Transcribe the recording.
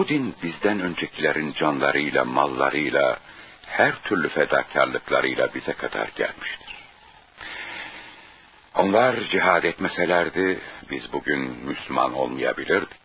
Bu din bizden öncekilerin canlarıyla, mallarıyla, her türlü fedakarlıklarıyla bize kadar gelmiştir. Onlar cihad etmeselerdi biz bugün Müslüman olmayabilirdik.